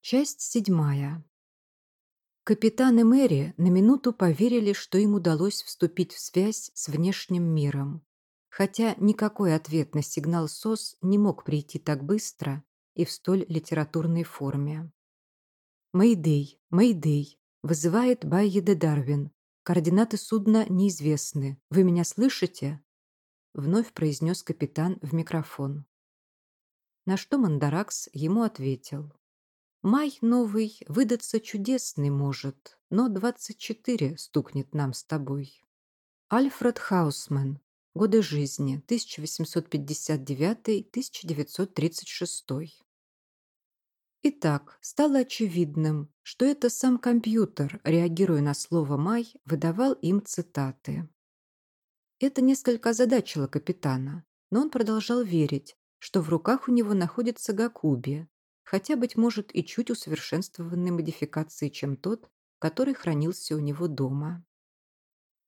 Часть седьмая. Капитан и Мэри на минуту поверили, что им удалось вступить в связь с внешним миром. Хотя никакой ответ на сигнал СОС не мог прийти так быстро и в столь литературной форме. «Мэйдэй, Мэйдэй», вызывает Байеде Дарвин. Координаты судна неизвестны. Вы меня слышите? Вновь произнес капитан в микрофон. На что Мандаракс ему ответил. Май новый выдаться чудесный может, но двадцать четыре стукнет нам с тобой. Альфред Хаусман. Годы жизни 1859-1936. Итак, стало очевидным, что это сам компьютер, реагируя на слово «май», выдавал им цитаты. Это несколько озадачило капитана, но он продолжал верить, что в руках у него находится Гакуби, хотя, быть может, и чуть усовершенствованной модификации, чем тот, который хранился у него дома.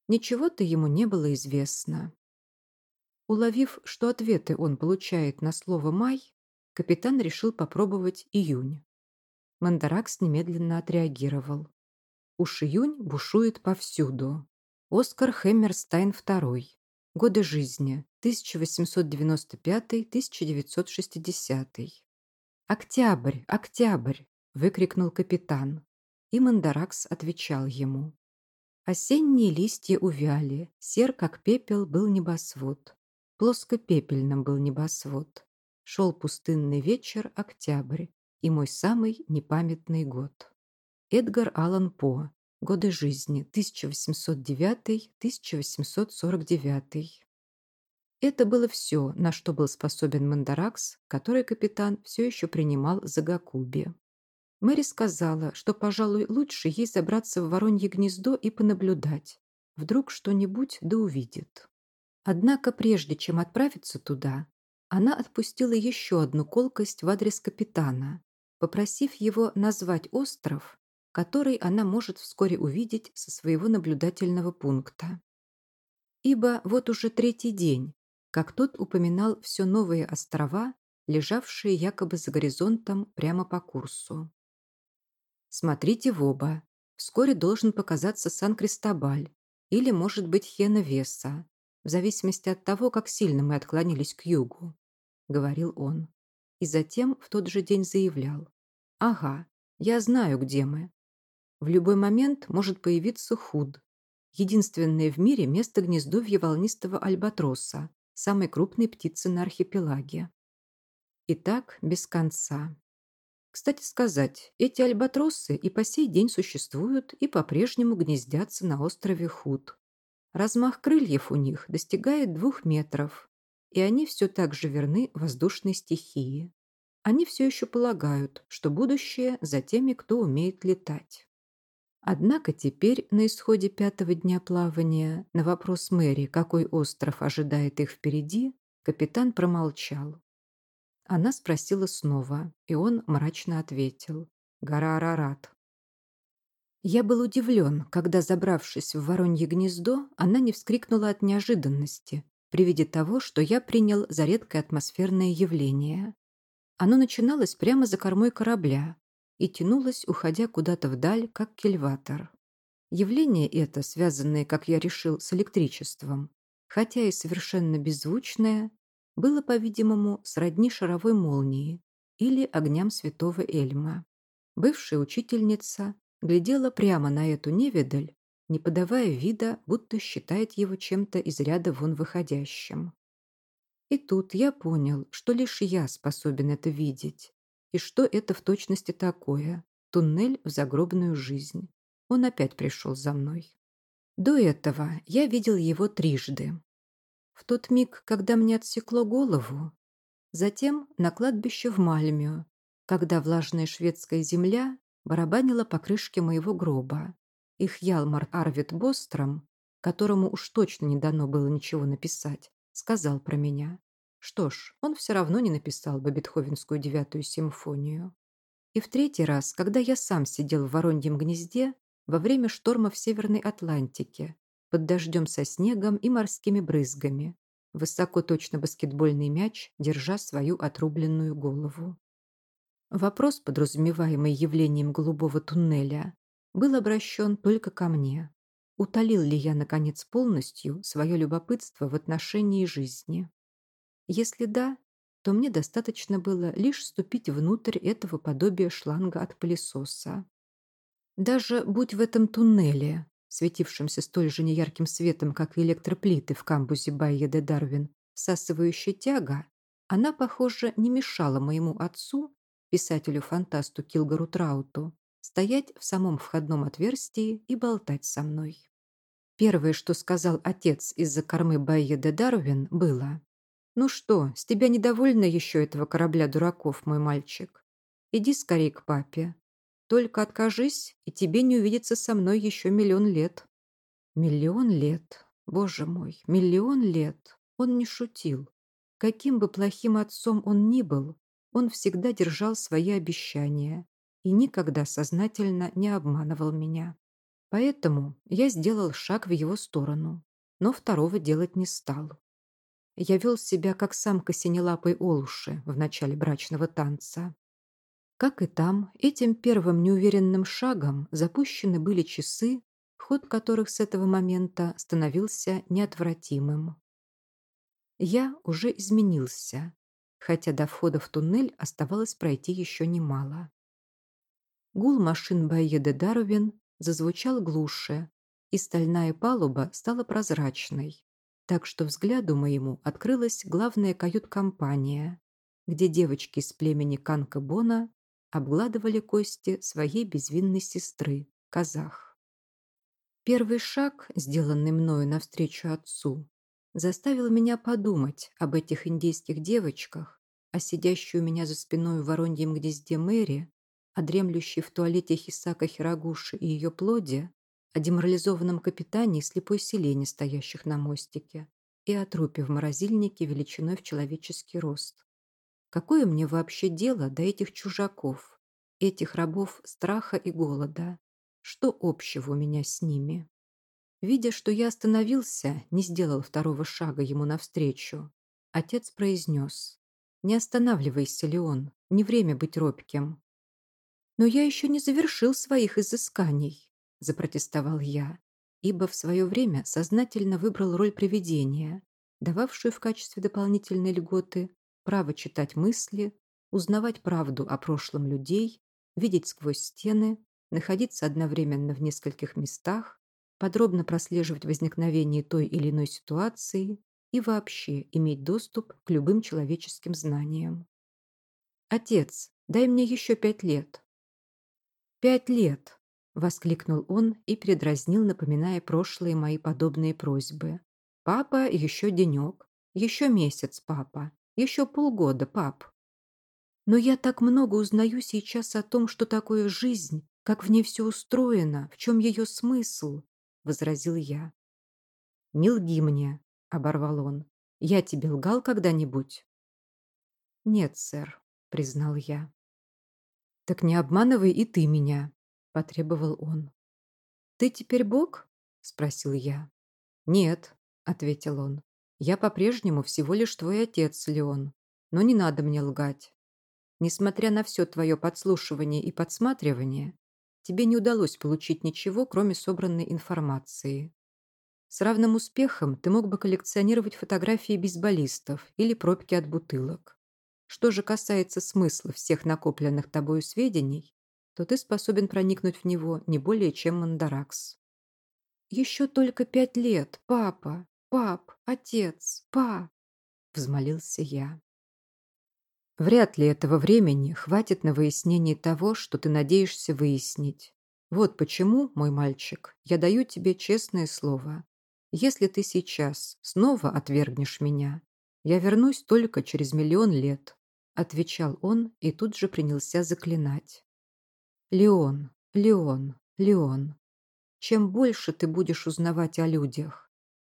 Ничего-то ему не было известно. Уловив, что ответы он получает на слово «май», капитан решил попробовать июнь. Мандаракс немедленно отреагировал. Уж июнь бушует повсюду. Оскар Хэммерстайн II. Годы жизни 1895-1960. «Октябрь! Октябрь!» – выкрикнул капитан. И Мандаракс отвечал ему. Осенние листья увяли, сер, как пепел, был небосвод. Плоско-пепельным был небосвод. Шел пустынный вечер, октябрь, и мой самый непамятный год. Эдгар Аллан По. Годы жизни 1809-1849. Это было все, на что был способен Мандаракс, который капитан все еще принимал за Гакуби. Мэри сказала, что, пожалуй, лучше ей забраться в воронье гнездо и понаблюдать. Вдруг что-нибудь да увидит. Однако прежде чем отправиться туда, она отпустила еще одну колкость в адрес капитана, попросив его назвать остров, который она может вскоре увидеть со своего наблюдательного пункта. Ибо вот уже третий день, как тот упоминал все новые острова, лежавшие якобы за горизонтом прямо по курсу. Смотрите в оба. Вскоре должен показаться Сан-Кристобаль или, может быть, Хена-Веса, в зависимости от того, как сильно мы отклонились к югу», — говорил он. И затем в тот же день заявлял. «Ага, я знаю, где мы. В любой момент может появиться худ, единственное в мире место гнездовья волнистого альбатроса, самой крупной птицы на архипелаге. И так без конца. Кстати сказать, эти альбатросы и по сей день существуют и по-прежнему гнездятся на острове Худ. Размах крыльев у них достигает двух метров, и они все так же верны воздушной стихии. Они все еще полагают, что будущее за теми, кто умеет летать. Однако теперь, на исходе пятого дня плавания, на вопрос Мэри, какой остров ожидает их впереди, капитан промолчал. Она спросила снова, и он мрачно ответил. «Гора Арарат». Я был удивлен, когда, забравшись в воронье гнездо, она не вскрикнула от неожиданности при виде того, что я принял за редкое атмосферное явление. Оно начиналось прямо за кормой корабля, и тянулась, уходя куда-то вдаль, как кельватор. Явление это, связанное, как я решил, с электричеством, хотя и совершенно беззвучное, было, по-видимому, сродни шаровой молнии или огням святого Эльма. Бывшая учительница глядела прямо на эту невидаль, не подавая вида, будто считает его чем-то из ряда вон выходящим. И тут я понял, что лишь я способен это видеть, и что это в точности такое? Туннель в загробную жизнь. Он опять пришел за мной. До этого я видел его трижды. В тот миг, когда мне отсекло голову, затем на кладбище в Мальмию, когда влажная шведская земля барабанила по крышке моего гроба. Их Ялмар Арвид Бостром, которому уж точно не дано было ничего написать, сказал про меня. Что ж, он все равно не написал бы Бетховенскую девятую симфонию. И в третий раз, когда я сам сидел в Вороньем гнезде во время шторма в Северной Атлантике, под дождем со снегом и морскими брызгами, высоко точно баскетбольный мяч, держа свою отрубленную голову. Вопрос, подразумеваемый явлением голубого туннеля, был обращен только ко мне. Утолил ли я, наконец, полностью свое любопытство в отношении жизни? Если да, то мне достаточно было лишь вступить внутрь этого подобия шланга от пылесоса. Даже будь в этом туннеле, светившемся столь же неярким светом, как и электроплиты в камбузе Байе де Дарвин, всасывающая тяга, она, похоже, не мешала моему отцу, писателю-фантасту Килгару Трауту, стоять в самом входном отверстии и болтать со мной. Первое, что сказал отец из-за кормы Байе де Дарвин, было «Ну что, с тебя недовольно еще этого корабля дураков, мой мальчик? Иди скорее к папе. Только откажись, и тебе не увидеться со мной еще миллион лет». Миллион лет. Боже мой, миллион лет. Он не шутил. Каким бы плохим отцом он ни был, он всегда держал свои обещания и никогда сознательно не обманывал меня. Поэтому я сделал шаг в его сторону, но второго делать не стал. Я вел себя как самка синелапой олуши в начале брачного танца. Как и там, этим первым неуверенным шагом запущены были часы, ход которых с этого момента становился неотвратимым. Я уже изменился, хотя до входа в туннель оставалось пройти еще немало. Гул машин Байеде Дарвин зазвучал глуше, и стальная палуба стала прозрачной, так что взгляду моему открылась главная кают-компания, где девочки из племени Канка-Бона обгладывали кости своей безвинной сестры, казах. Первый шаг, сделанный мною навстречу отцу, заставил меня подумать об этих индейских девочках, о сидящей у меня за спиной в вороньем гнезде Мэри, о дремлющей в туалете Хисака Хирогуши и ее плоде, о деморализованном капитане и слепой селене, стоящих на мостике, и о трупе в морозильнике величиной в человеческий рост. Какое мне вообще дело до этих чужаков, этих рабов страха и голода? Что общего у меня с ними? Видя, что я остановился, не сделал второго шага ему навстречу, отец произнес. «Не останавливайся, Леон, не время быть робким. «Но я еще не завершил своих изысканий», – запротестовал я, ибо в свое время сознательно выбрал роль привидения, дававшую в качестве дополнительной льготы право читать мысли, узнавать правду о прошлом людей, видеть сквозь стены, находиться одновременно в нескольких местах, подробно прослеживать возникновение той или иной ситуации и вообще иметь доступ к любым человеческим знаниям. «Отец, дай мне еще пять лет», «Пять лет!» — воскликнул он и передразнил, напоминая прошлые мои подобные просьбы. «Папа, еще денек. Еще месяц, папа. Еще полгода, пап». «Но я так много узнаю сейчас о том, что такое жизнь, как в ней все устроено, в чем ее смысл», — возразил я. «Не лги мне», — оборвал он. «Я тебе лгал когда-нибудь?» «Нет, сэр», — признал я. «Так не обманывай и ты меня», — потребовал он. «Ты теперь Бог?» — спросил я. «Нет», — ответил он. «Я по-прежнему всего лишь твой отец, Леон. Но не надо мне лгать. Несмотря на все твое подслушивание и подсматривание, тебе не удалось получить ничего, кроме собранной информации. С равным успехом ты мог бы коллекционировать фотографии бейсболистов или пробки от бутылок. Что же касается смысла всех накопленных тобою сведений, то ты способен проникнуть в него не более чем Мандаракс. «Еще только пять лет, папа, пап, отец, па!» — взмолился я. Вряд ли этого времени хватит на выяснение того, что ты надеешься выяснить. Вот почему, мой мальчик, я даю тебе честное слово. Если ты сейчас снова отвергнешь меня, я вернусь только через миллион лет, отвечал он и тут же принялся заклинать. «Леон, Леон, Леон, чем больше ты будешь узнавать о людях,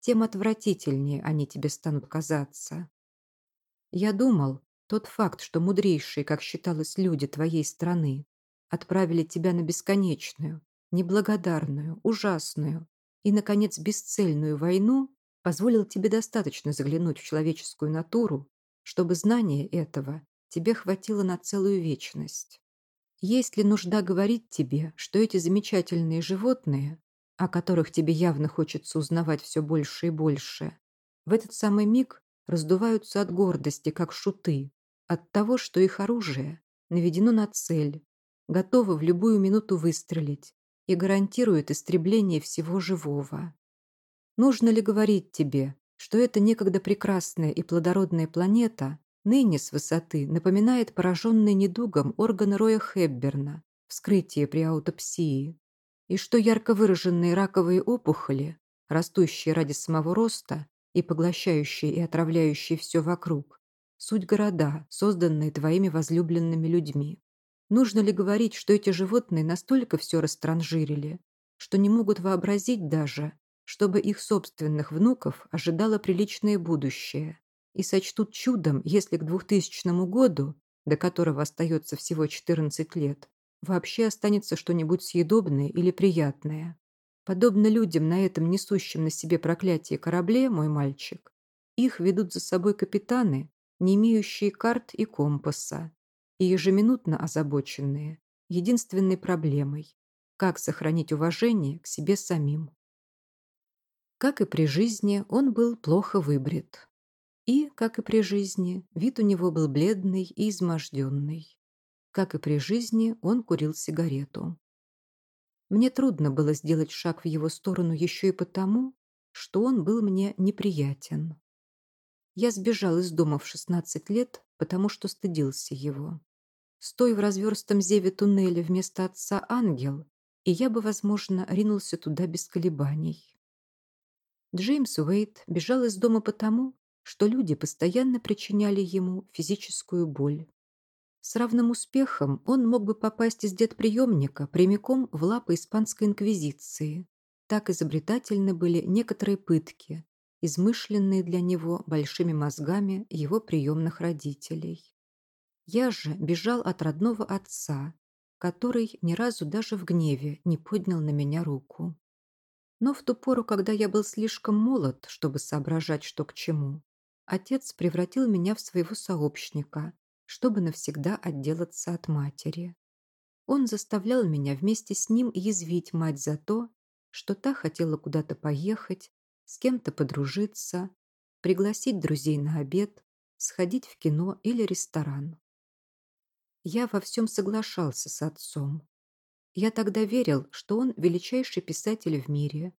тем отвратительнее они тебе станут казаться. Я думал, тот факт, что мудрейшие, как считалось, люди твоей страны отправили тебя на бесконечную, неблагодарную, ужасную и, наконец, бесцельную войну, позволил тебе достаточно заглянуть в человеческую натуру, чтобы знание этого тебе хватило на целую вечность. Есть ли нужда говорить тебе, что эти замечательные животные, о которых тебе явно хочется узнавать все больше и больше, в этот самый миг раздуваются от гордости, как шуты, от того, что их оружие наведено на цель, готово в любую минуту выстрелить и гарантирует истребление всего живого. Нужно ли говорить тебе, что эта некогда прекрасная и плодородная планета ныне с высоты напоминает пораженный недугом органы Роя Хепберна, вскрытие при аутопсии, и что ярко выраженные раковые опухоли, растущие ради самого роста и поглощающие и отравляющие все вокруг, суть города, созданные твоими возлюбленными людьми. Нужно ли говорить, что эти животные настолько все растранжирили, что не могут вообразить даже, чтобы их собственных внуков ожидало приличное будущее, и сочтут чудом, если к 2000 году, до которого остается всего 14 лет, вообще останется что-нибудь съедобное или приятное. Подобно людям на этом несущем на себе проклятие корабле, мой мальчик, их ведут за собой капитаны, не имеющие карт и компаса, и ежеминутно озабоченные единственной проблемой – как сохранить уважение к себе самим. Как и при жизни, он был плохо выбрит. И, как и при жизни, вид у него был бледный и изможденный. Как и при жизни, он курил сигарету. Мне трудно было сделать шаг в его сторону еще и потому, что он был мне неприятен. Я сбежал из дома в 16 лет, потому что стыдился его. Стой в разверстом зеве туннеля вместо отца ангел, и я бы, возможно, ринулся туда без колебаний. Джеймс Уэйт бежал из дома потому, что люди постоянно причиняли ему физическую боль. С равным успехом он мог бы попасть из детприемника прямиком в лапы испанской инквизиции. Так изобретательны были некоторые пытки, измышленные для него большими мозгами его приемных родителей. Я же бежал от родного отца, который ни разу даже в гневе не поднял на меня руку. Но в ту пору, когда я был слишком молод, чтобы соображать, что к чему, отец превратил меня в своего сообщника, чтобы навсегда отделаться от матери. Он заставлял меня вместе с ним язвить мать за то, что та хотела куда-то поехать, с кем-то подружиться, пригласить друзей на обед, сходить в кино или ресторан. Я во всем соглашался с отцом. Я тогда верил, что он величайший писатель в мире,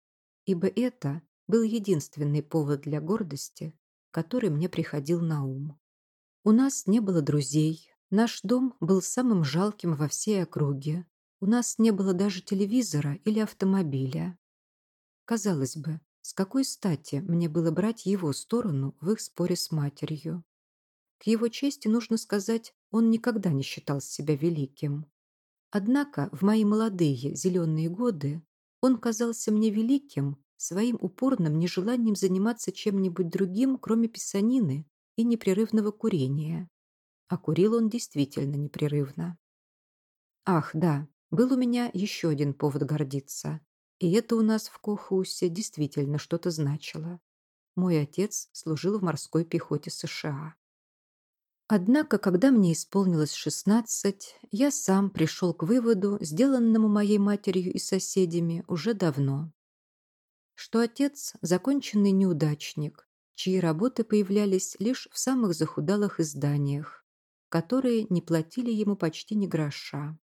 ибо это был единственный повод для гордости, который мне приходил на ум. У нас не было друзей. Наш дом был самым жалким во всей округе. У нас не было даже телевизора или автомобиля. Казалось бы, с какой стати мне было брать его сторону в их споре с матерью? К его чести нужно сказать, он никогда не считал себя великим. Однако в мои молодые зеленые годы он казался мне великим своим упорным нежеланием заниматься чем-нибудь другим, кроме писанины и непрерывного курения. А курил он действительно непрерывно. Ах, да, был у меня еще один повод гордиться. И это у нас в Кохусе действительно что-то значило. Мой отец служил в морской пехоте США. Однако, когда мне исполнилось шестнадцать, я сам пришел к выводу, сделанному моей матерью и соседями уже давно, что отец – законченный неудачник, чьи работы появлялись лишь в самых захудалых изданиях, которые не платили ему почти ни гроша.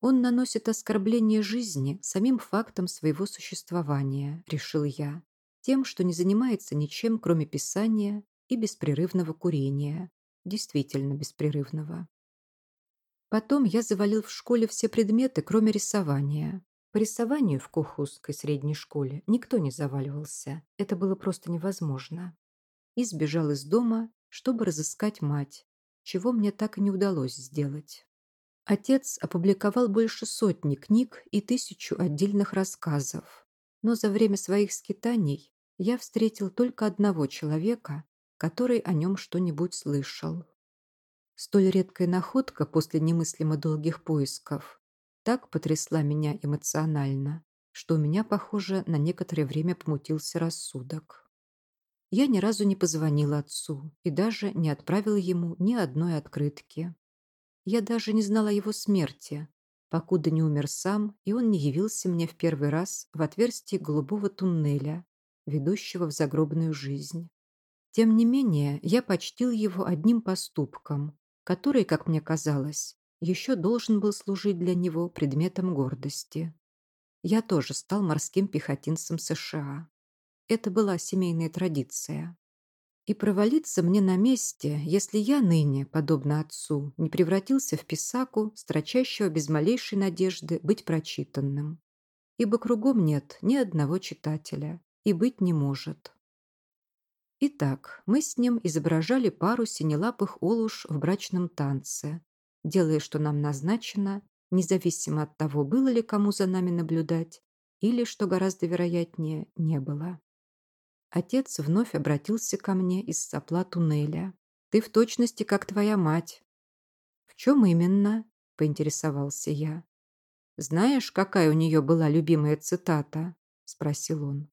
Он наносит оскорбление жизни самим фактом своего существования, решил я, тем, что не занимается ничем, кроме писания и беспрерывного курения, действительно беспрерывного. Потом я завалил в школе все предметы, кроме рисования. По рисованию в Кохузской средней школе никто не заваливался, это было просто невозможно и сбежал из дома, чтобы разыскать мать, чего мне так и не удалось сделать. Отец опубликовал больше сотни книг и тысячу отдельных рассказов, но за время своих скитаний я встретил только одного человека, который о нем что-нибудь слышал. Столь редкая находка после немыслимо долгих поисков так потрясла меня эмоционально, что у меня, похоже, на некоторое время помутился рассудок. Я ни разу не позвонила отцу и даже не отправила ему ни одной открытки. Я даже не знала его смерти, покуда не умер сам, и он не явился мне в первый раз в отверстии голубого туннеля, ведущего в загробную жизнь. Тем не менее, я почтил его одним поступком, который, как мне казалось, еще должен был служить для него предметом гордости. Я тоже стал морским пехотинцем США. Это была семейная традиция. И провалиться мне на месте, если я ныне, подобно отцу, не превратился в писаку, строчащего без малейшей надежды быть прочитанным. Ибо кругом нет ни одного читателя, и быть не может. Итак, мы с ним изображали пару синелапых олуш в брачном танце, делая, что нам назначено, независимо от того, было ли кому за нами наблюдать, или, что гораздо вероятнее, не было. Отец вновь обратился ко мне из сопла туннеля. «Ты в точности, как твоя мать». «В чем именно?» – поинтересовался я. «Знаешь, какая у нее была любимая цитата?» – спросил он.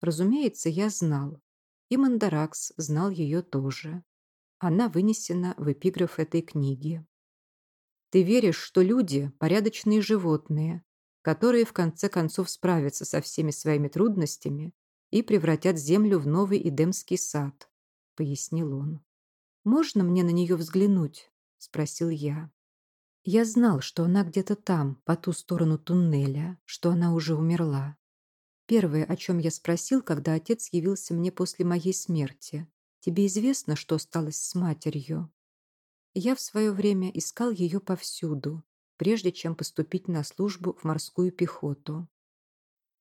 Разумеется, я знал. И Мандаракс знал ее тоже. Она вынесена в эпиграф этой книги. Ты веришь, что люди – порядочные животные, которые в конце концов справятся со всеми своими трудностями и превратят землю в новый Эдемский сад, пояснил он. «Можно мне на нее взглянуть?» – спросил я. Я знал, что она где-то там, по ту сторону туннеля, что она уже умерла. Первое, о чем я спросил, когда отец явился мне после моей смерти. «Тебе известно, что сталось с матерью?» Я в свое время искал ее повсюду, прежде чем поступить на службу в морскую пехоту.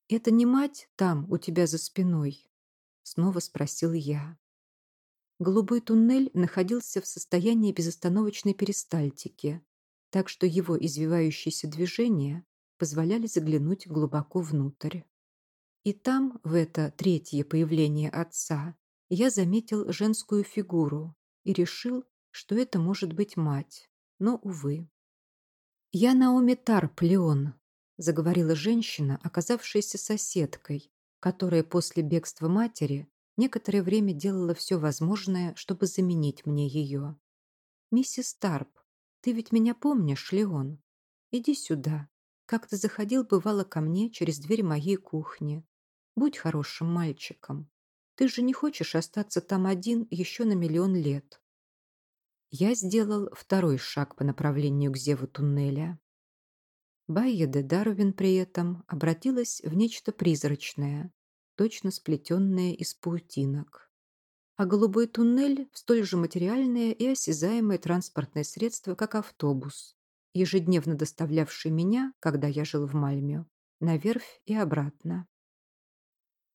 «Это не мать там, у тебя за спиной?» Снова спросил я. Голубой туннель находился в состоянии безостановочной перистальтики, так что его извивающиеся движения позволяли заглянуть глубоко внутрь. И там, в это третье появление отца, я заметил женскую фигуру и решил, что это может быть мать. Но, увы. «Я Наоми Тарп, Леон», — заговорила женщина, оказавшаяся соседкой, которая после бегства матери некоторое время делала все возможное, чтобы заменить мне ее. «Миссис Тарп, ты ведь меня помнишь, Леон? Иди сюда. Как ты заходил, бывало, ко мне через дверь моей кухни. Будь хорошим мальчиком. Ты же не хочешь остаться там один еще на миллион лет. Я сделал второй шаг по направлению к зеву туннеля. Байя де Дарвин при этом обратилась в нечто призрачное, точно сплетенное из паутинок. А голубой туннель в столь же материальное и осязаемое транспортное средство, как автобус, ежедневно доставлявший меня, когда я жил в Мальме, на верфь и обратно.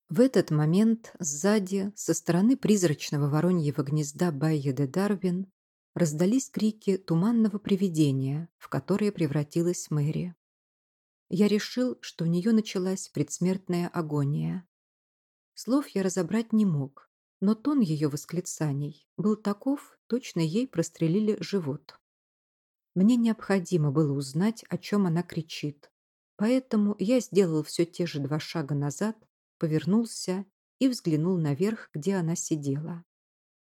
В этот момент сзади, со стороны призрачного вороньего гнезда Байя де Дарвин, раздались крики туманного привидения, в которое превратилась Мэри. Я решил, что у нее началась предсмертная агония. Слов я разобрать не мог, но тон ее восклицаний был таков, точно ей прострелили живот. Мне необходимо было узнать, о чем она кричит, поэтому я сделал все те же два шага назад повернулся и взглянул наверх, где она сидела.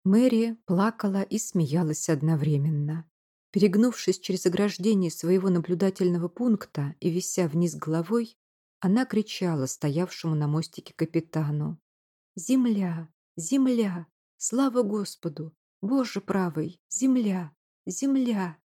Мэри плакала и смеялась одновременно. Перегнувшись через ограждение своего наблюдательного пункта и вися вниз головой, она кричала стоявшему на мостике капитану. «Земля! Земля! Слава Господу! Боже правый! Земля! Земля!»